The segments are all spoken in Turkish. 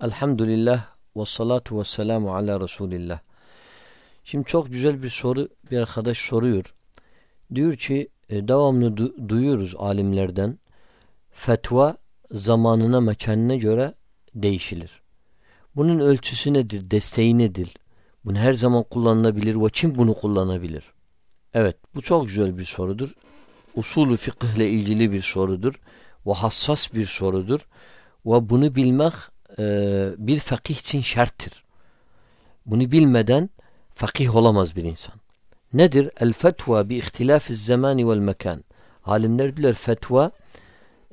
Elhamdülillah ve salatu ve selamu ala Resulillah. Şimdi çok güzel bir soru bir arkadaş soruyor. Diyor ki e, devamlı du duyuyoruz alimlerden fetva zamanına mekanına göre değişilir. Bunun ölçüsü nedir? Desteği nedir? Bunu her zaman kullanılabilir ve kim bunu kullanabilir? Evet bu çok güzel bir sorudur. Usulü fıkıh ile ilgili bir sorudur ve hassas bir sorudur. Ve bunu bilmek e, bir fakih için şarttır. Bunu bilmeden fakih olamaz bir insan. Nedir? El fetva bi ihtilafiz zamani vel mekan. Alimler bilir fetva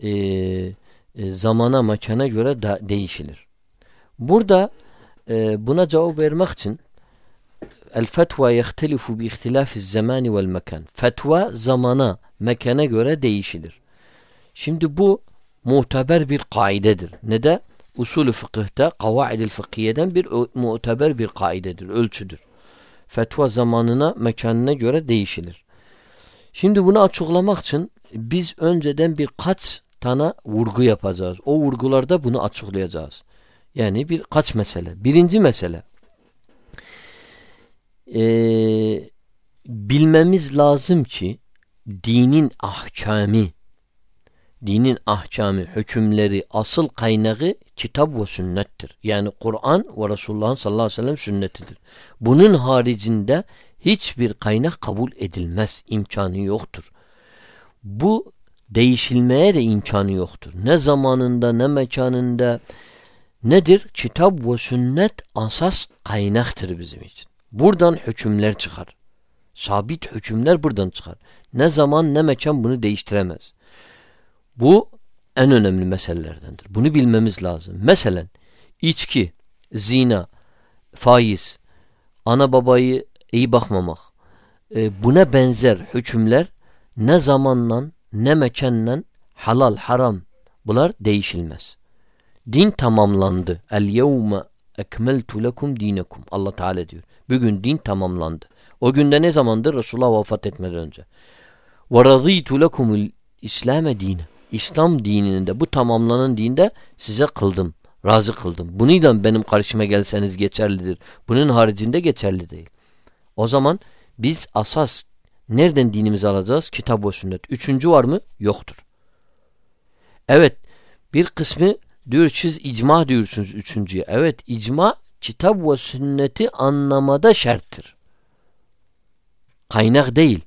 e, e, zamana mekana göre da değişilir. Burada e, buna cevap vermek için el fetva yehtelifu bi ihtilafiz zamani vel mekan. Fetva zamana mekana göre değişilir. Şimdi bu muteber bir kaidedir. Ne? Usulü fıkıhta, kavaidil fıkhiyeden bir muteber bir kaidedir, ölçüdür. Fetva zamanına, mekanına göre değişilir. Şimdi bunu açıklamak için biz önceden birkaç tane vurgu yapacağız. O vurgularda bunu açıklayacağız. Yani bir kaç mesele. Birinci mesele. Ee, bilmemiz lazım ki dinin ahkami dinin ahkamı, hükümleri, asıl kaynağı kitap ve sünnettir. Yani Kur'an ve Resulullah'ın sallallahu aleyhi ve sellem sünnetidir. Bunun haricinde hiçbir kaynak kabul edilmez. imkanı yoktur. Bu değişilmeye de imkanı yoktur. Ne zamanında ne mekanında nedir? Kitap ve sünnet asas kaynaktır bizim için. Buradan hükümler çıkar. Sabit hükümler buradan çıkar. Ne zaman ne mekan bunu değiştiremez. Bu en önemli meselelerdendir. Bunu bilmemiz lazım. Mesela içki, zina, faiz, ana babayı iyi bakmamak, e, buna benzer hükümler ne zamanla ne mekanla halal, haram bunlar değişilmez. Din tamamlandı. El yevme ekmeltu lekum dinekum. Allah Teala diyor. Bugün din tamamlandı. O günde ne zamandır? Resulullah vefat etmeden önce. Ve raditu lekumul İslam'e dine. İslam dininde bu tamamlanan dinde size kıldım. Razı kıldım. Bununla benim karşıma gelseniz geçerlidir. Bunun haricinde geçerli değil. O zaman biz asas nereden dinimizi alacağız? Kitap ve sünnet. Üçüncü var mı? Yoktur. Evet bir kısmı diyor siz icma diyorsunuz üçüncüye. Evet icma kitap ve sünneti anlamada şarttır. Kaynak değil.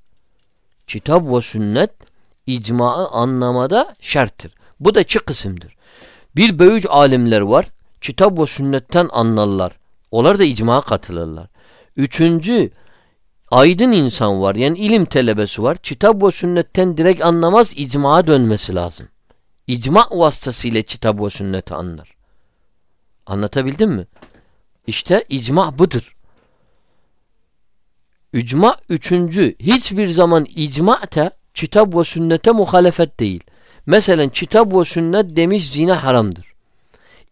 Kitap ve sünnet icmaı anlamada şarttır. Bu da iki kısımdır. Bir büyük alimler var. Kitap ve sünnetten anlarlar. Onlar da icmağa katılırlar. Üçüncü aydın insan var. Yani ilim telebesi var. Kitap ve sünnetten direkt anlamaz. icmağa dönmesi lazım. İcma vasıtasıyla kitap ve sünneti anlar. Anlatabildim mi? İşte icma budur. İcma üçüncü. Hiçbir zaman icma da kitap ve sünnete muhalefet değil. Mesela kitap ve sünnet demiş zina haramdır.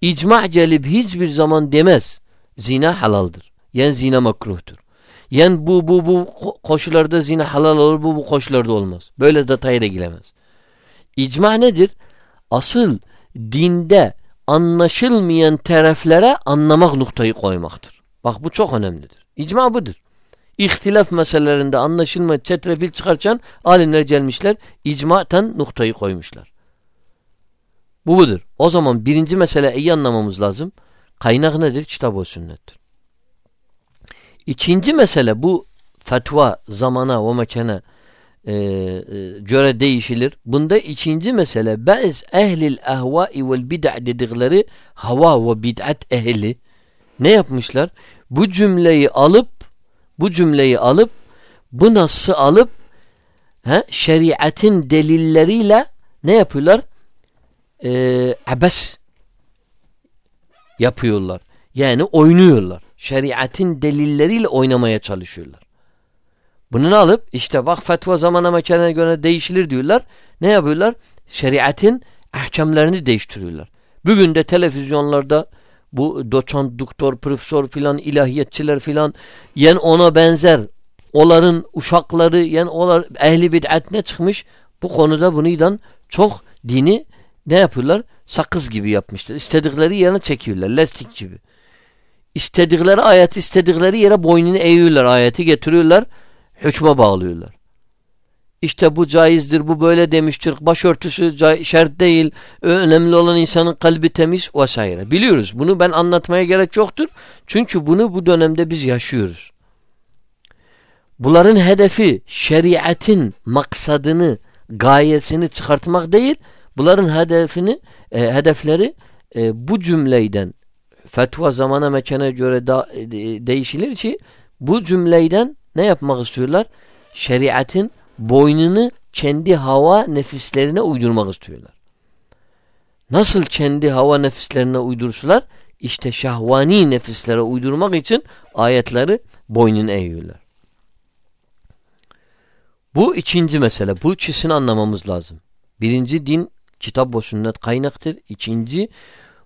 İcma gelip hiçbir zaman demez zina halaldır. Yani zina makruhtur. Yani bu bu bu koşullarda zina halal olur bu bu koşullarda olmaz. Böyle detaya da giremez. İcma nedir? Asıl dinde anlaşılmayan taraflara anlamak noktayı koymaktır. Bak bu çok önemlidir. İcma budur. İhtilaf meselelerinde anlaşılma çetrefil çıkarken alimler gelmişler icmaten noktayı koymuşlar. Bu budur. O zaman birinci mesele iyi anlamamız lazım. Kaynak nedir? Kitap ve sünnettir. İkinci mesele bu fetva zamana ve mekana e, e, göre değişilir. Bunda ikinci mesele bez ehlil ehvai vel bid'a dedikleri hava ve bid'at ehli ne yapmışlar? Bu cümleyi alıp bu cümleyi alıp bu nasıl alıp he, şeriatın delilleriyle ne yapıyorlar? Ee, abes yapıyorlar. Yani oynuyorlar. Şeriatın delilleriyle oynamaya çalışıyorlar. Bunu alıp işte bak fetva zamana mekanına göre değişilir diyorlar. Ne yapıyorlar? Şeriatın ahkamlarını değiştiriyorlar. Bugün de televizyonlarda bu doçent, doktor, profesör filan ilahiyetçiler filan yen ona benzer onların uşakları yen onlar ehli bid'at ne çıkmış bu konuda bunuydan çok dini ne yapıyorlar? Sakız gibi yapmışlar. İstedikleri yerine çekiyorlar. Lastik gibi. İstedikleri ayeti istedikleri yere boynunu eğiyorlar. Ayeti getiriyorlar. Hükme bağlıyorlar. İşte bu caizdir, bu böyle demiştir. Başörtüsü şart değil. Önemli olan insanın kalbi temiz vs. Biliyoruz. Bunu ben anlatmaya gerek yoktur. Çünkü bunu bu dönemde biz yaşıyoruz. Bunların hedefi şeriatin maksadını, gayesini çıkartmak değil. Bunların hedefini, e, hedefleri e, bu cümleyden fetva zamana mekana göre da, e, değişilir ki bu cümleyden ne yapmak istiyorlar? Şeriatin boynunu kendi hava nefislerine uydurmak istiyorlar. Nasıl kendi hava nefislerine uydursular? İşte şahvani nefislere uydurmak için ayetleri boynunu eğiyorlar. Bu ikinci mesele. Bu ikisini anlamamız lazım. Birinci din kitap ve sünnet kaynaktır. İkinci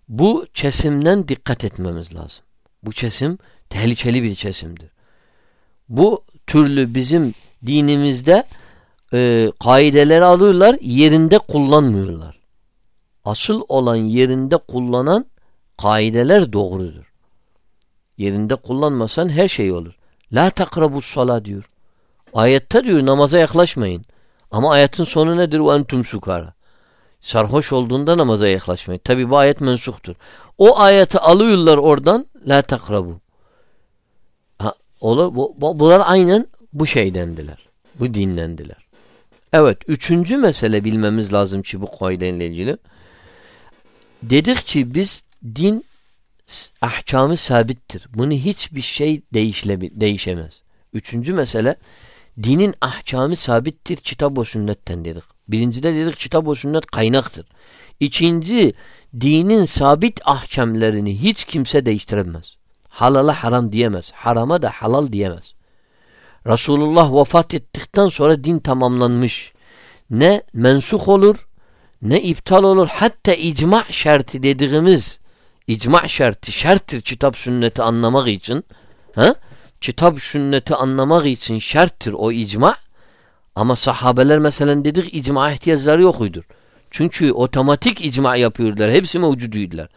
bu kesimden dikkat etmemiz lazım. Bu kesim tehlikeli bir kesimdir. Bu türlü bizim dinimizde e, kaideleri alıyorlar, yerinde kullanmıyorlar. Asıl olan yerinde kullanan kaideler doğrudur. Yerinde kullanmasan her şey olur. La takrabus sala diyor. Ayette diyor namaza yaklaşmayın. Ama ayetin sonu nedir? Ve entum sukara. Sarhoş olduğunda namaza yaklaşmayın. Tabi bu ayet mensuktur. O ayeti alıyorlar oradan la takrabu. Ha, olur, bu, bu, bunlar aynen bu şeydendiler. Bu dinlendiler. Evet. Üçüncü mesele bilmemiz lazım ki bu kaideyle ilgili. Dedik ki biz din ahkamı sabittir. Bunu hiçbir şey değişle, değişemez. Üçüncü mesele dinin ahkamı sabittir kitap ve sünnetten dedik. Birincide dedik kitap ve sünnet kaynaktır. İkinci dinin sabit ahkamlarını hiç kimse değiştiremez. Halala haram diyemez. Harama da halal diyemez. Resulullah vefat ettikten sonra din tamamlanmış. Ne mensuh olur ne iptal olur. Hatta icma şartı dediğimiz icma şartı şarttır kitap sünneti anlamak için. Ha? Kitap sünneti anlamak için şarttır o icma. Ama sahabeler mesela dedik icma ihtiyaçları yokuydur. Çünkü otomatik icma yapıyorlar. Hepsi mevcuduydular.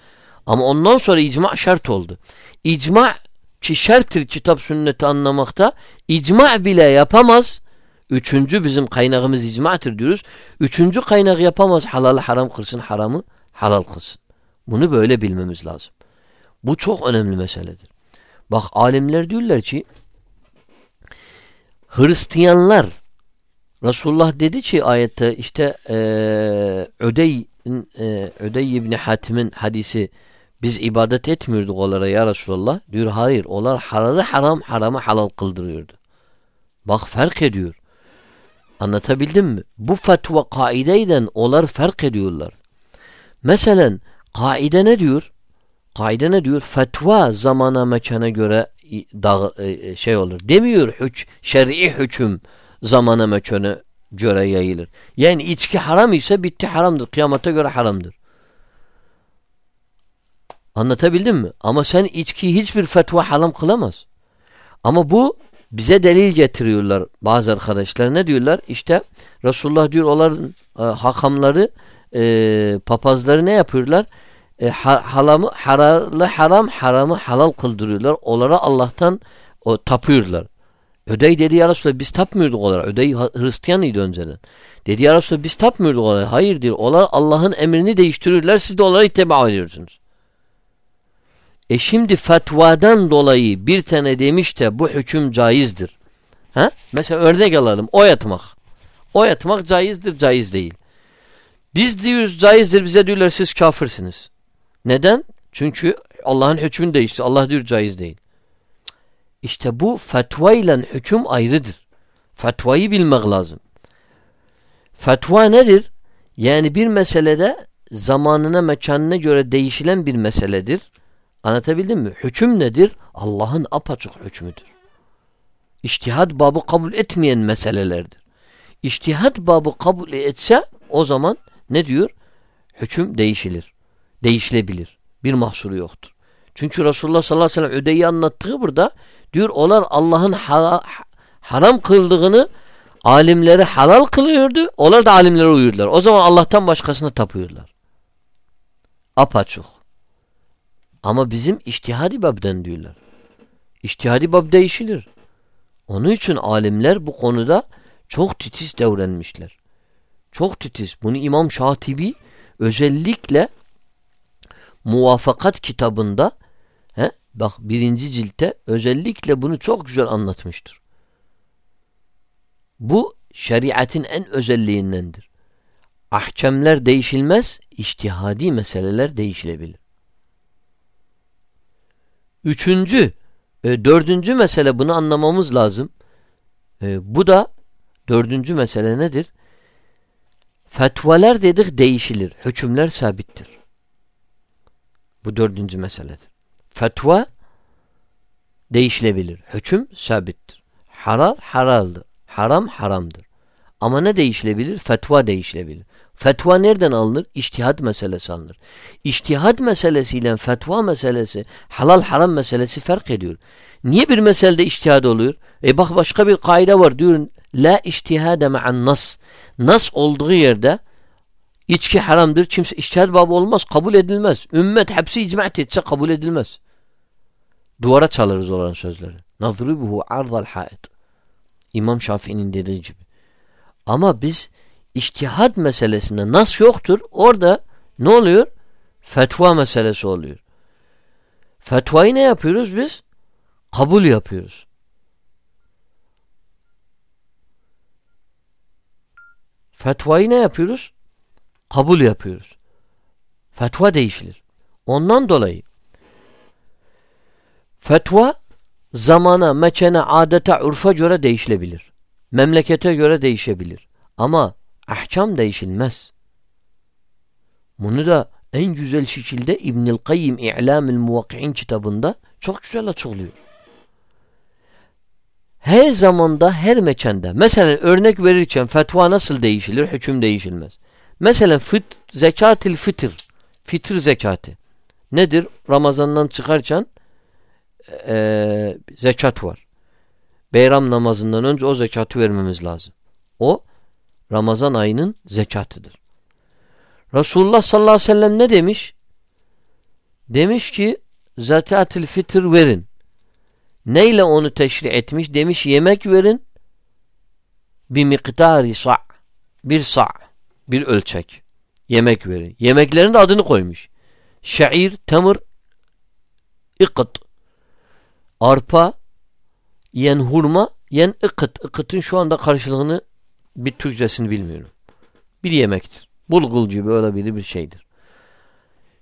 Ama ondan sonra icma şart oldu. İcma ki şerttir kitap sünneti anlamakta icma bile yapamaz. Üçüncü bizim kaynağımız icmadır diyoruz. Üçüncü kaynak yapamaz. Halal haram kılsın, haramı halal kılsın. Bunu böyle bilmemiz lazım. Bu çok önemli meseledir. Bak alimler diyorlar ki Hristiyanlar Resulullah dedi ki ayette işte ee, Ödey e, Ödey İbni Hatim'in hadisi biz ibadet etmiyorduk onlara ya Resulallah. Diyor hayır. Onlar halalı haram haramı halal kıldırıyordu. Bak fark ediyor. Anlatabildim mi? Bu fetva kaideyden onlar fark ediyorlar. Mesela kaide ne diyor? Kaide ne diyor? Fetva zamana mekana göre dağ, e, e, şey olur. Demiyor hüc, şer'i hüküm zamana mekana göre yayılır. Yani içki haram ise bitti haramdır. Kıyamata göre haramdır. Anlatabildim mi? Ama sen içkiyi hiçbir fetva haram kılamaz. Ama bu bize delil getiriyorlar bazı arkadaşlar. Ne diyorlar? İşte Resulullah diyor onların e, hakamları e, papazları ne yapıyorlar? E, halamı, haralı haram haramı halal kıldırıyorlar. Onlara Allah'tan o, tapıyorlar. Ödey dedi ya Resulallah biz tapmıyorduk onlara. Ödey Hristiyanıydı önceden. Dedi ya Resulallah biz tapmıyorduk onlara. Hayır diyor. Onlar Allah'ın emrini değiştiriyorlar. Siz de onlara ittiba ediyorsunuz. E şimdi fetvadan dolayı bir tane demiş de bu hüküm caizdir. Ha? Mesela örnek alalım. Oy atmak. Oy atmak caizdir, caiz değil. Biz diyoruz caizdir bize diyorlar siz kafirsiniz. Neden? Çünkü Allah'ın hükmünü değişti. Allah diyor caiz değil. İşte bu fetva ile hüküm ayrıdır. Fetvayı bilmek lazım. Fetva nedir? Yani bir meselede zamanına mekanına göre değişilen bir meseledir. Anlatabildim mi? Hüküm nedir? Allah'ın apaçık hükmüdür. İçtihat babı kabul etmeyen meselelerdir. İçtihat babı kabul etse o zaman ne diyor? Hüküm değişilir. Değişilebilir. Bir mahsuru yoktur. Çünkü Resulullah sallallahu aleyhi ve sellem ödeyi anlattığı burada diyor onlar Allah'ın haram kıldığını alimleri halal kılıyordu. Onlar da alimlere uyurlar. O zaman Allah'tan başkasına tapıyorlar. Apaçuk. Ama bizim iştihadi babden diyorlar. İştihadi bab değişilir. Onun için alimler bu konuda çok titiz davranmışlar. Çok titiz. Bunu İmam Şatibi özellikle Muvafakat kitabında he, bak birinci ciltte özellikle bunu çok güzel anlatmıştır. Bu şeriatin en özelliğindendir. Ahkemler değişilmez, iştihadi meseleler değişilebilir. Üçüncü, e, dördüncü mesele bunu anlamamız lazım. E, bu da dördüncü mesele nedir? Fetvalar dedik değişilir. Hükümler sabittir. Bu dördüncü meseledir. Fetva değişilebilir. Hüküm sabittir. Halal halaldır. Haram haramdır. Ama ne değişilebilir? Fetva değişilebilir. Fetva nereden alınır? İçtihad meselesi alınır. İçtihad meselesiyle fetva meselesi, halal haram meselesi fark ediyor. Niye bir meselede içtihad oluyor? E bak başka bir kaide var diyor. La içtihade ma'an nas. Nas olduğu yerde içki haramdır. Kimse içtihad babı olmaz. Kabul edilmez. Ümmet hepsi icmaat etse kabul edilmez. Duvara çalarız olan sözleri. Nadribuhu ardal haid. İmam Şafii'nin dediği gibi. Ama biz içtihad meselesinde nas yoktur. Orada ne oluyor? Fetva meselesi oluyor. Fetvayı ne yapıyoruz biz? Kabul yapıyoruz. Fetvayı ne yapıyoruz? Kabul yapıyoruz. Fetva değişilir. Ondan dolayı fetva zamana, mekene, adete, urfa göre değişilebilir. Memlekete göre değişebilir. Ama ahkam değişilmez. Bunu da en güzel şekilde İbnül Kayyim İ'lamül Muvakki'in kitabında çok güzel açıklıyor. Her zamanda, her mekanda. Mesela örnek verirken fetva nasıl değişilir? Hüküm değişilmez. Mesela fıt, zekatil fitr, fitr zekatı. Nedir? Ramazandan çıkarken e, zekat var. Beyram namazından önce o zekatı vermemiz lazım. O Ramazan ayının zekatıdır. Resulullah sallallahu aleyhi ve sellem ne demiş? Demiş ki zekatil fitr verin. Neyle onu teşri etmiş? Demiş yemek verin bir miktari sa' bir sa' bir ölçek. Yemek verin. Yemeklerin de adını koymuş. Şair, temir, ikıt. Arpa, yen hurma, yen ıkıt. Ikıtın şu anda karşılığını bir Türkçesini bilmiyorum. Bir yemektir. Bulgul gibi olabilir bir şeydir.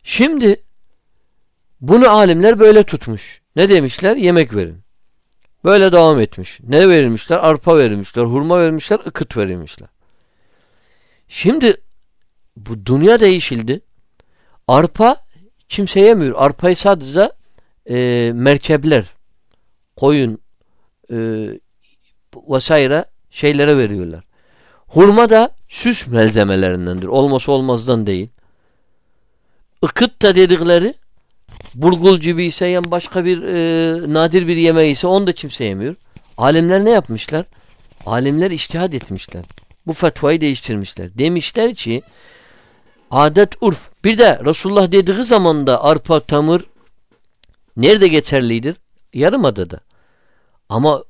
Şimdi bunu alimler böyle tutmuş. Ne demişler? Yemek verin. Böyle devam etmiş. Ne verilmişler? Arpa verilmişler, hurma vermişler, ıkıt verilmişler. Şimdi bu dünya değişildi. Arpa kimse yemiyor. Arpayı sadece e, merkepler, koyun e, vesaire şeylere veriyorlar. Hurma da süs malzemelerindendir. Olması olmazdan değil. Ikıt da dedikleri burgul gibi ise yan başka bir e, nadir bir yemeği ise onu da kimse yemiyor. Alimler ne yapmışlar? Alimler iştihad etmişler. Bu fetvayı değiştirmişler. Demişler ki adet urf. Bir de Resulullah dediği zaman da arpa, tamır nerede geçerlidir? Yarımada'da. Ama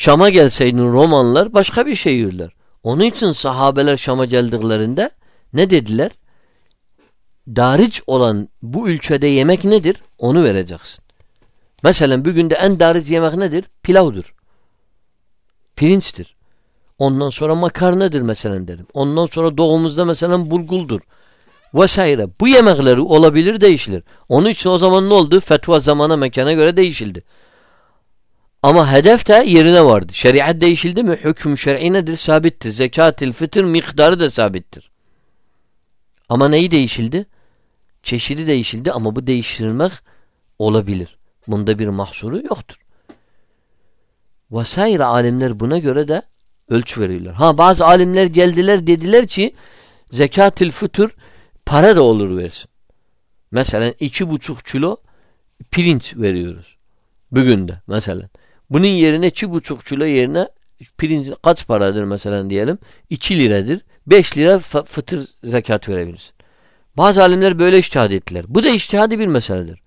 Şam'a gelseydin Romanlar başka bir şey yiyorlar. Onun için sahabeler Şam'a geldiklerinde ne dediler? Dariç olan bu ülkede yemek nedir? Onu vereceksin. Mesela bugün de en dariç yemek nedir? Pilavdır. Pirinçtir. Ondan sonra makarnadır mesela derim. Ondan sonra doğumuzda mesela bulguldur. Vesaire. Bu yemekleri olabilir değişilir. Onun için o zaman ne oldu? Fetva zamana mekana göre değişildi. Ama hedef de yerine vardı. Şeriat değişildi mi? Hüküm şer'i nedir? Sabittir. Zekatil fitr miktarı da sabittir. Ama neyi değişildi? Çeşidi değişildi ama bu değiştirilmek olabilir. Bunda bir mahsuru yoktur. Vesaire alimler buna göre de ölçü veriyorlar. Ha bazı alimler geldiler dediler ki zekatil fitr para da olur versin. Mesela iki buçuk kilo pirinç veriyoruz. Bugün de mesela. Bunun yerine iki buçuk kilo yerine pirinç kaç paradır mesela diyelim? 2 liradır. 5 lira fıtır zekat verebilirsin. Bazı alimler böyle iştihad ettiler. Bu da iştihadi bir meseledir.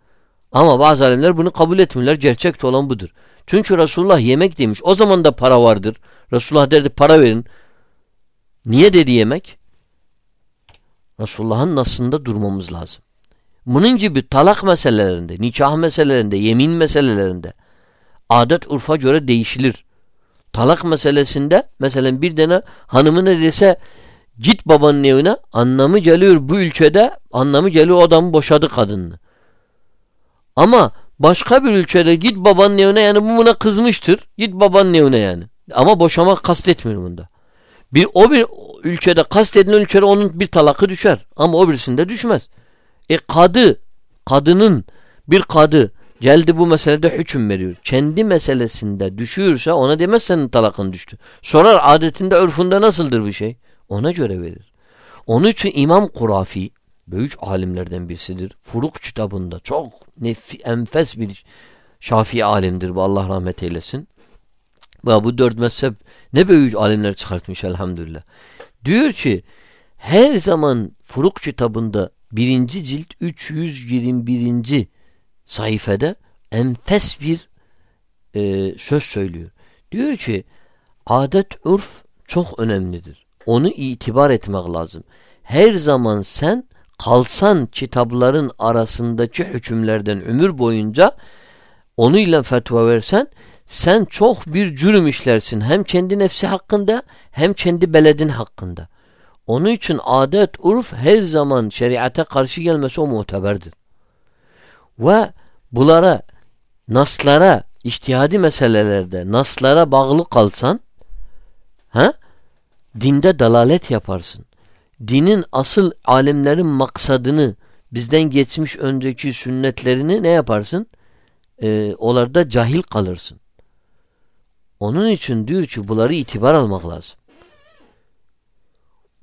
Ama bazı alimler bunu kabul etmiyorlar. Gerçekte olan budur. Çünkü Resulullah yemek demiş. O zaman da para vardır. Resulullah derdi para verin. Niye dedi yemek? Resulullah'ın nasında durmamız lazım. Bunun gibi talak meselelerinde, nikah meselelerinde, yemin meselelerinde adet urfa göre değişilir. Talak meselesinde mesela bir tane hanımına dese git babanın evine anlamı geliyor bu ülkede anlamı geliyor adamı boşadı kadını. Ama başka bir ülkede git babanın evine yani bu buna kızmıştır. Git babanın evine yani. Ama boşamak kastetmiyorum bunda. Bir o bir ülkede kastedilen ülkede onun bir talakı düşer. Ama o birisinde düşmez. E kadı, kadının bir kadı geldi bu meselede hüküm veriyor. Kendi meselesinde düşüyorsa ona demez senin talakın düştü. Sorar adetinde örfünde nasıldır bir şey? Ona göre verir. Onun için İmam Kurafi büyük alimlerden birisidir. Furuk kitabında çok nefi, enfes bir Şafii alimdir bu Allah rahmet eylesin. Ve bu dört mezhep ne büyük alimler çıkartmış elhamdülillah. Diyor ki her zaman Furuk kitabında birinci cilt 321. sayfada enfes bir e, söz söylüyor. Diyor ki adet urf çok önemlidir. Onu itibar etmek lazım. Her zaman sen kalsan kitapların arasındaki hükümlerden ömür boyunca onuyla fetva versen sen çok bir cürüm işlersin. Hem kendi nefsi hakkında hem kendi beledin hakkında. Onun için adet, urf her zaman şeriate karşı gelmesi o muteberdir. Ve bunlara, naslara, iştihadi meselelerde naslara bağlı kalsan ha, dinde dalalet yaparsın. Dinin asıl alimlerin maksadını bizden geçmiş önceki sünnetlerini ne yaparsın? Ee, onlarda cahil kalırsın. Onun için diyor ki bunları itibar almak lazım.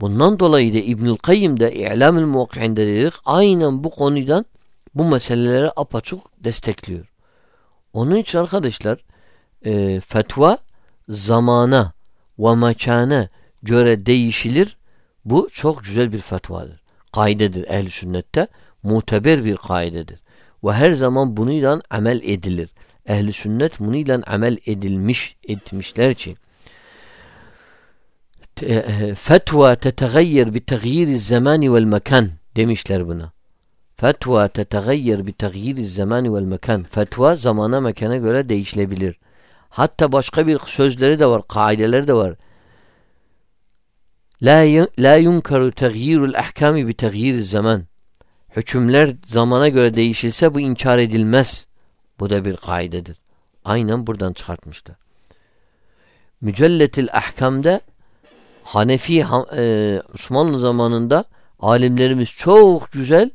Bundan dolayı da İbnül Kayyim de İ'lam-ül Muvakki'inde dedik aynen bu konudan bu meseleleri apaçık destekliyor. Onun için arkadaşlar e, fetva zamana ve mekana göre değişilir. Bu çok güzel bir fetvadır. Kaidedir ehl sünnette. Muteber bir kaidedir. Ve her zaman bununla amel edilir. Ehli sünnet bununla amel edilmiş etmişler ki fetva tetegayyer bi tegyiri zamani vel mekan demişler buna. Fetva tetegayyer bi tegyiri zamani vel mekan. Fetva zamana mekana göre değişilebilir. Hatta başka bir sözleri de var, kaideleri de var. La la yunkaru tegyirul ahkami bi tegyiri zaman. Hükümler zamana göre değişilse bu inkar edilmez. Bu da bir kaidedir. Aynen buradan çıkartmışlar. Mücelletil ahkamda Hanefi e, Osmanlı zamanında alimlerimiz çok güzel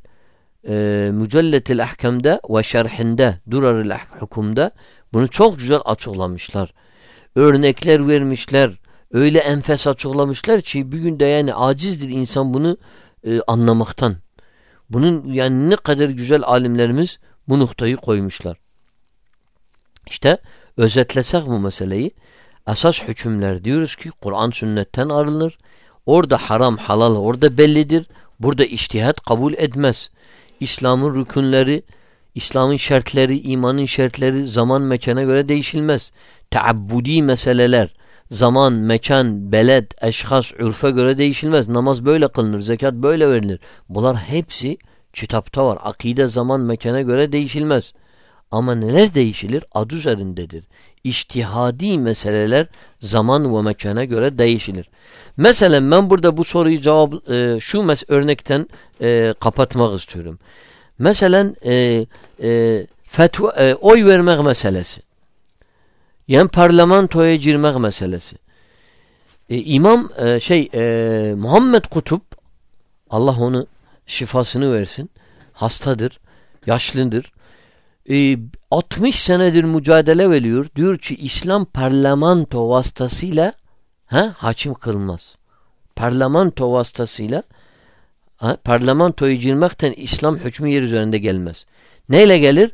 e, Mücelletil Ahkam'da ve şerhinde Duraril Hukum'da bunu çok güzel açıklamışlar. Örnekler vermişler. Öyle enfes açıklamışlar ki bir günde yani acizdir insan bunu e, anlamaktan. Bunun yani ne kadar güzel alimlerimiz bu noktayı koymuşlar. İşte özetlesek bu meseleyi Asas hükümler diyoruz ki Kur'an sünnetten arınır. Orada haram halal orada bellidir. Burada iştihat kabul etmez. İslam'ın rükünleri, İslam'ın şartları, imanın şartları zaman mekana göre değişilmez. Teabbudi meseleler, zaman, mekan, beled, eşhas, ürfe göre değişilmez. Namaz böyle kılınır, zekat böyle verilir. Bunlar hepsi kitapta var. Akide zaman, mekana göre değişilmez. Ama neler değişilir? Adı üzerindedir iştihadi meseleler zaman ve mekana göre değişilir. Mesela ben burada bu soruyu cevap e, şu mes örnekten e, kapatmak istiyorum. Mesela e, e, fetva, e, oy vermek meselesi. Yani parlamentoya girmek meselesi. E, İmam e, şey e, Muhammed Kutup Allah onu şifasını versin. Hastadır, yaşlıdır e, 60 senedir mücadele veriyor. Diyor ki İslam parlamento vasıtasıyla ha, hakim kılmaz. Parlamento vasıtasıyla ha, parlamentoyu girmekten İslam hükmü yer üzerinde gelmez. Neyle gelir?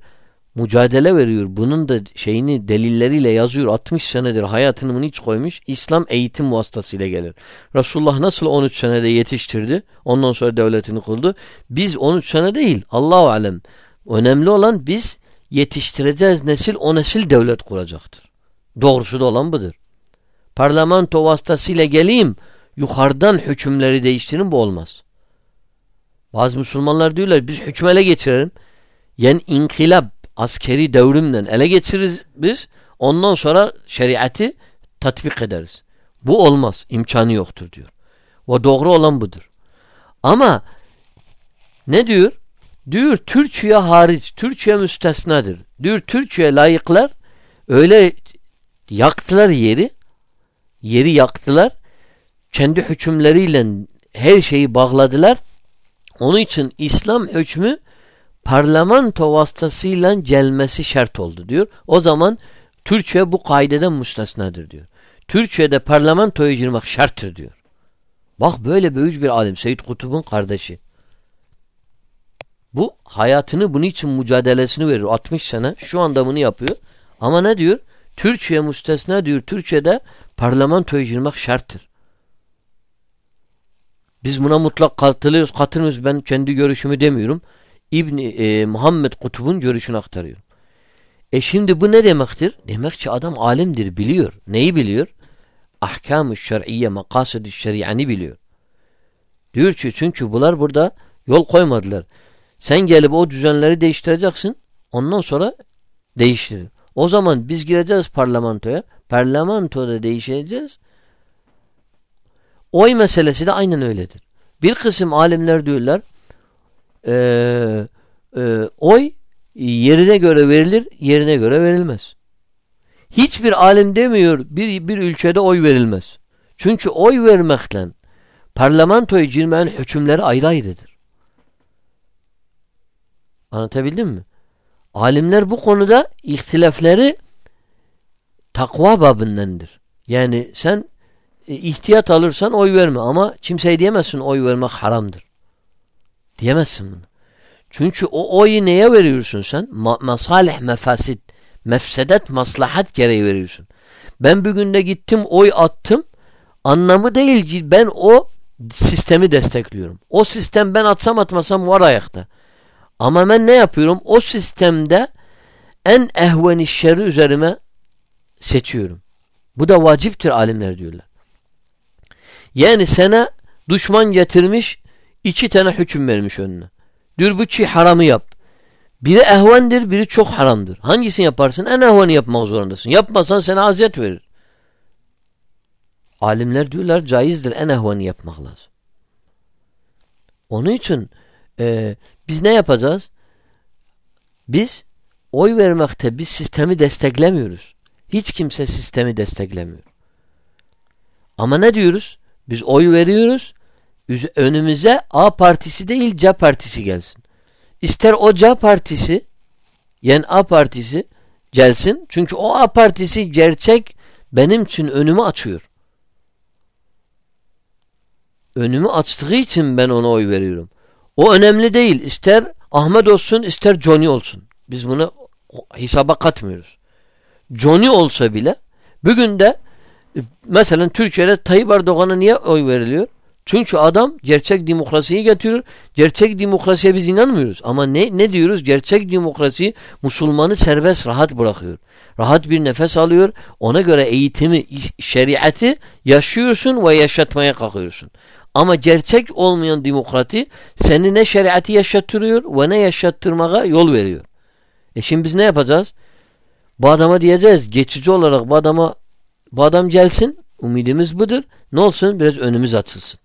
mücadele veriyor. Bunun da şeyini delilleriyle yazıyor. 60 senedir hayatını bunu hiç koymuş. İslam eğitim vasıtasıyla gelir. Resulullah nasıl 13 senede yetiştirdi? Ondan sonra devletini kurdu. Biz 13 sene değil. Allahu alem. Önemli olan biz yetiştireceğiz nesil o nesil devlet kuracaktır. Doğrusu da olan budur. Parlamento vasıtasıyla geleyim yukarıdan hükümleri değiştirin bu olmaz. Bazı Müslümanlar diyorlar biz hükmele geçirelim. Yani inkılap askeri devrimden ele geçiririz biz. Ondan sonra şeriatı tatbik ederiz. Bu olmaz. imkanı yoktur diyor. O doğru olan budur. Ama ne diyor? Diyor Türkiye hariç, Türkiye müstesnadır. Diyor Türkiye layıklar öyle yaktılar yeri, yeri yaktılar, kendi hükümleriyle her şeyi bağladılar. Onun için İslam hükmü parlamento vasıtasıyla gelmesi şart oldu diyor. O zaman Türkiye bu kaideden müstesnadır diyor. Türkiye'de parlamentoya girmek şarttır diyor. Bak böyle büyük bir alim Seyyid Kutub'un kardeşi. Bu hayatını bunun için mücadelesini veriyor 60 sene. Şu anda bunu yapıyor. Ama ne diyor? Türkiye müstesna diyor. Türkiye'de parlamentoya girmek şarttır. Biz buna mutlak katılıyoruz. Katılmıyoruz. Ben kendi görüşümü demiyorum. İbni e, Muhammed Kutub'un görüşünü aktarıyorum. E şimdi bu ne demektir? Demek ki adam alimdir, biliyor. Neyi biliyor? Ahkam-ı şer'iyye, makasıd-ı şeri'ani biliyor. Diyor ki çünkü bunlar burada yol koymadılar. Sen gelip o düzenleri değiştireceksin. Ondan sonra değiştirir. O zaman biz gireceğiz parlamentoya. Parlamentoda değişeceğiz. Oy meselesi de aynen öyledir. Bir kısım alimler diyorlar e, e, oy yerine göre verilir, yerine göre verilmez. Hiçbir alim demiyor bir, bir ülkede oy verilmez. Çünkü oy vermekle parlamentoya girmenin hükümleri ayrı ayrıdır. Anlatabildim mi? Alimler bu konuda ihtilafleri takva babındandır. Yani sen e, ihtiyat alırsan oy verme ama kimseye diyemezsin oy vermek haramdır. Diyemezsin bunu. Çünkü o oyu neye veriyorsun sen? Ma masalih mefasit, mefsedet, maslahat gereği veriyorsun. Ben bugün de gittim oy attım. Anlamı değil ki ben o sistemi destekliyorum. O sistem ben atsam atmasam var ayakta. Ama ben ne yapıyorum? O sistemde en ehveni şerri üzerime seçiyorum. Bu da vaciptir alimler diyorlar. Yani sana düşman getirmiş iki tane hüküm vermiş önüne. Diyor bu çiğ haramı yap. Biri ehvendir, biri çok haramdır. Hangisini yaparsın? En ehveni yapmak zorundasın. Yapmasan sana aziyet verir. Alimler diyorlar caizdir en ehveni yapmak lazım. Onun için e, biz ne yapacağız? Biz oy vermekte biz sistemi desteklemiyoruz. Hiç kimse sistemi desteklemiyor. Ama ne diyoruz? Biz oy veriyoruz. Önümüze A partisi değil C partisi gelsin. İster o C partisi yani A partisi gelsin. Çünkü o A partisi gerçek benim için önümü açıyor. Önümü açtığı için ben ona oy veriyorum. O önemli değil. İster Ahmet olsun ister Johnny olsun. Biz bunu hesaba katmıyoruz. Johnny olsa bile bugün de mesela Türkiye'de Tayyip Erdoğan'a niye oy veriliyor? Çünkü adam gerçek demokrasiyi getiriyor. Gerçek demokrasiye biz inanmıyoruz. Ama ne ne diyoruz? Gerçek demokrasi Müslümanı serbest rahat bırakıyor. Rahat bir nefes alıyor. Ona göre eğitimi, şeriatı yaşıyorsun ve yaşatmaya kalkıyorsun. Ama gerçek olmayan demokrati seni ne şeriatı yaşattırıyor ve ne yaşattırmaya yol veriyor. E şimdi biz ne yapacağız? Bu adama diyeceğiz geçici olarak bu adama bu adam gelsin. Umidimiz budur. Ne olsun? Biraz önümüz açılsın.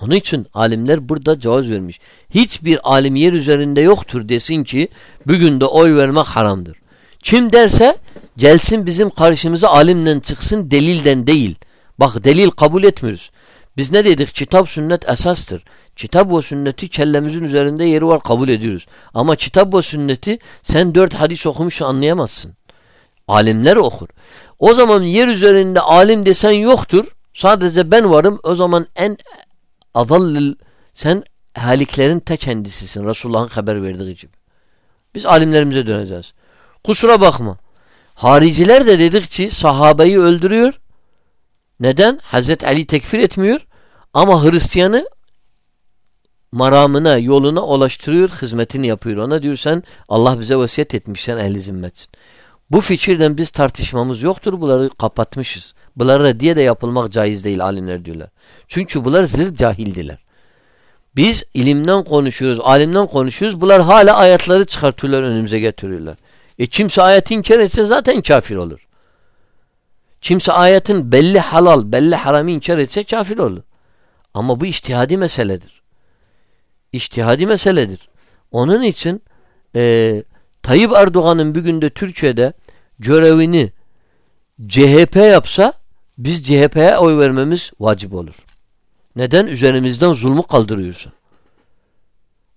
Onun için alimler burada cevaz vermiş. Hiçbir alim yer üzerinde yoktur desin ki bugün de oy vermek haramdır. Kim derse gelsin bizim karşımıza alimden çıksın delilden değil. Bak delil kabul etmiyoruz. Biz ne dedik? Kitap sünnet esastır. Kitap ve sünneti kellemizin üzerinde yeri var kabul ediyoruz. Ama kitap ve sünneti sen dört hadis okumuş anlayamazsın. Alimler okur. O zaman yer üzerinde alim desen yoktur. Sadece ben varım. O zaman en adallil sen haliklerin ta kendisisin. Resulullah'ın haber verdiği gibi. Biz alimlerimize döneceğiz. Kusura bakma. Hariciler de dedik ki sahabeyi öldürüyor. Neden? Hazreti Ali tekfir etmiyor. Ama Hristiyanı maramına, yoluna ulaştırıyor, hizmetini yapıyor. Ona diyor sen Allah bize vasiyet etmiş sen ehli zimmetsin. Bu fikirden biz tartışmamız yoktur. Bunları kapatmışız. Bunlara diye de yapılmak caiz değil alimler diyorlar. Çünkü bunlar zır cahildiler. Biz ilimden konuşuyoruz, alimden konuşuyoruz. Bunlar hala ayetleri çıkartıyorlar, önümüze getiriyorlar. E kimse ayeti inkar etse zaten kafir olur. Kimse ayetin belli halal, belli haramı inkar etse kafir olur. Ama bu iştihadi meseledir. İştihadi meseledir. Onun için e, Tayyip Erdoğan'ın bir günde Türkiye'de görevini CHP yapsa biz CHP'ye oy vermemiz vacip olur. Neden? Üzerimizden zulmü kaldırıyorsun.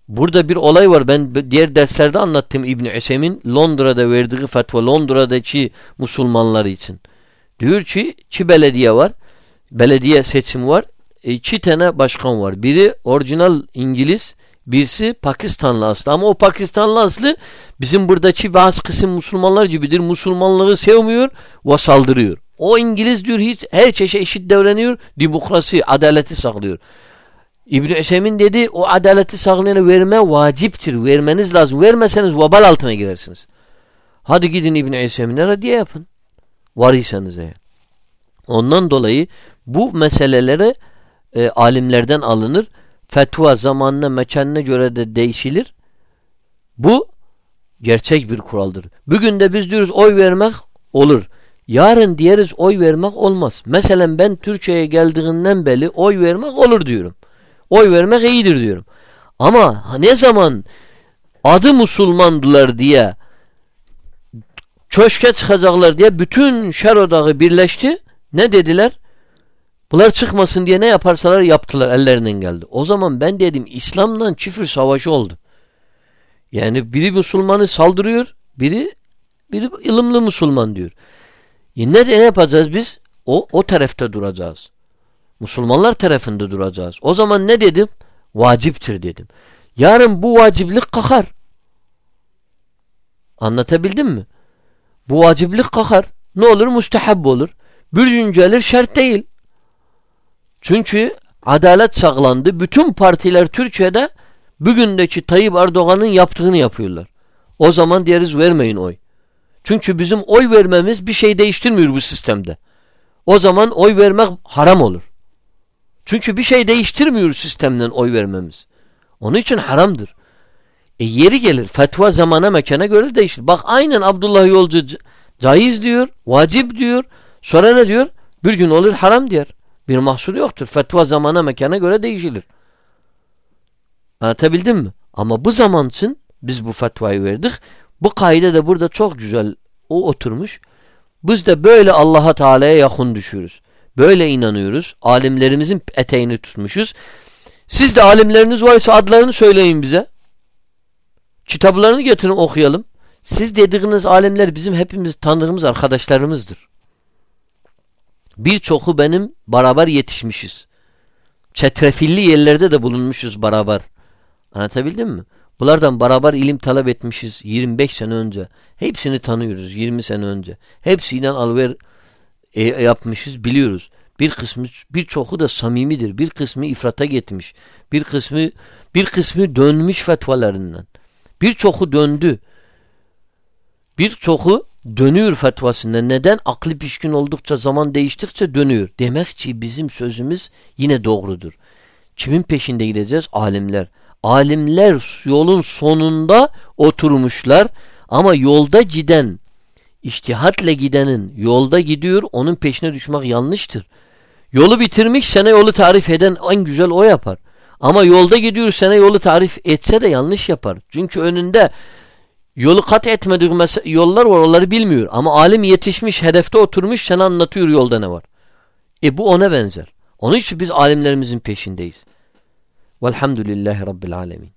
Burada bir olay var. Ben diğer derslerde anlattım İbn Esem'in Londra'da verdiği fetva Londra'daki Müslümanlar için. Diyor ki iki belediye var. Belediye seçimi var. E, iki tane başkan var. Biri orijinal İngiliz, birisi Pakistanlı aslı. Ama o Pakistanlı aslı bizim buradaki bazı kısım Müslümanlar gibidir. Müslümanlığı sevmiyor ve saldırıyor. O İngiliz diyor hiç her çeşit eşit devreniyor. Demokrasi, adaleti saklıyor. İbn Esemin dedi o adaleti sağlayana verme vaciptir. Vermeniz lazım. Vermeseniz vabal altına girersiniz. Hadi gidin İbn Esemin'e yapın. Varıysanız eğer. Ondan dolayı bu meselelere e, alimlerden alınır. Fetva zamanına, mekanına göre de değişilir. Bu gerçek bir kuraldır. Bugün de biz diyoruz oy vermek olur. Yarın diğeriz oy vermek olmaz. Mesela ben Türkiye'ye geldiğinden beri oy vermek olur diyorum. Oy vermek iyidir diyorum. Ama ne zaman adı Müslümandılar diye köşke çıkacaklar diye bütün şer odağı birleşti. Ne dediler? Bunlar çıkmasın diye ne yaparsalar yaptılar ellerinden geldi. O zaman ben dedim İslam'la çifir savaşı oldu. Yani biri Müslümanı saldırıyor, biri biri ılımlı Müslüman diyor. Yine de ne yapacağız biz? O, o tarafta duracağız. Müslümanlar tarafında duracağız. O zaman ne dedim? Vaciptir dedim. Yarın bu vaciplik kalkar. Anlatabildim mi? Bu vaciplik kalkar. Ne olur? Müstehab olur. Bir gün gelir şart değil. Çünkü adalet sağlandı. Bütün partiler Türkiye'de bugündeki Tayyip Erdoğan'ın yaptığını yapıyorlar. O zaman deriz vermeyin oy. Çünkü bizim oy vermemiz bir şey değiştirmiyor bu sistemde. O zaman oy vermek haram olur. Çünkü bir şey değiştirmiyor sistemden oy vermemiz. Onun için haramdır. E yeri gelir. Fetva zamana mekana göre değişir. Bak aynen Abdullah Yolcu caiz diyor, vacip diyor. Sonra ne diyor? Bir gün olur haram diyor. Bir mahsur yoktur. Fetva zamana mekana göre değişilir. Anlatabildim mi? Ama bu zaman için biz bu fetvayı verdik. Bu kaide de burada çok güzel o oturmuş. Biz de böyle Allah'a Teala'ya yakın düşüyoruz. Böyle inanıyoruz. Alimlerimizin eteğini tutmuşuz. Siz de alimleriniz varsa adlarını söyleyin bize. Kitaplarını getirin okuyalım. Siz dediğiniz alimler bizim hepimiz tanıdığımız arkadaşlarımızdır. Birçoku benim beraber yetişmişiz. Çetrefilli yerlerde de bulunmuşuz beraber. Anlatabildim mi? Bunlardan beraber ilim talep etmişiz 25 sene önce. Hepsini tanıyoruz 20 sene önce. Hepsiyle alver e, yapmışız biliyoruz. Bir kısmı birçoku da samimidir. Bir kısmı ifrata gitmiş. Bir kısmı bir kısmı dönmüş fetvalarından. Birçoku döndü. Birçoku dönüyor fetvasında. Neden? Aklı pişkin oldukça zaman değiştikçe dönüyor. Demek ki bizim sözümüz yine doğrudur. Kimin peşinde gideceğiz? Alimler. Alimler yolun sonunda oturmuşlar ama yolda giden İçtihatla gidenin yolda gidiyor onun peşine düşmek yanlıştır. Yolu bitirmiş sana yolu tarif eden en güzel o yapar. Ama yolda gidiyor sana yolu tarif etse de yanlış yapar. Çünkü önünde yolu kat etmediği yollar var onları bilmiyor. Ama alim yetişmiş hedefte oturmuş sana anlatıyor yolda ne var. E bu ona benzer. Onun için biz alimlerimizin peşindeyiz. Velhamdülillahi Rabbil Alemin.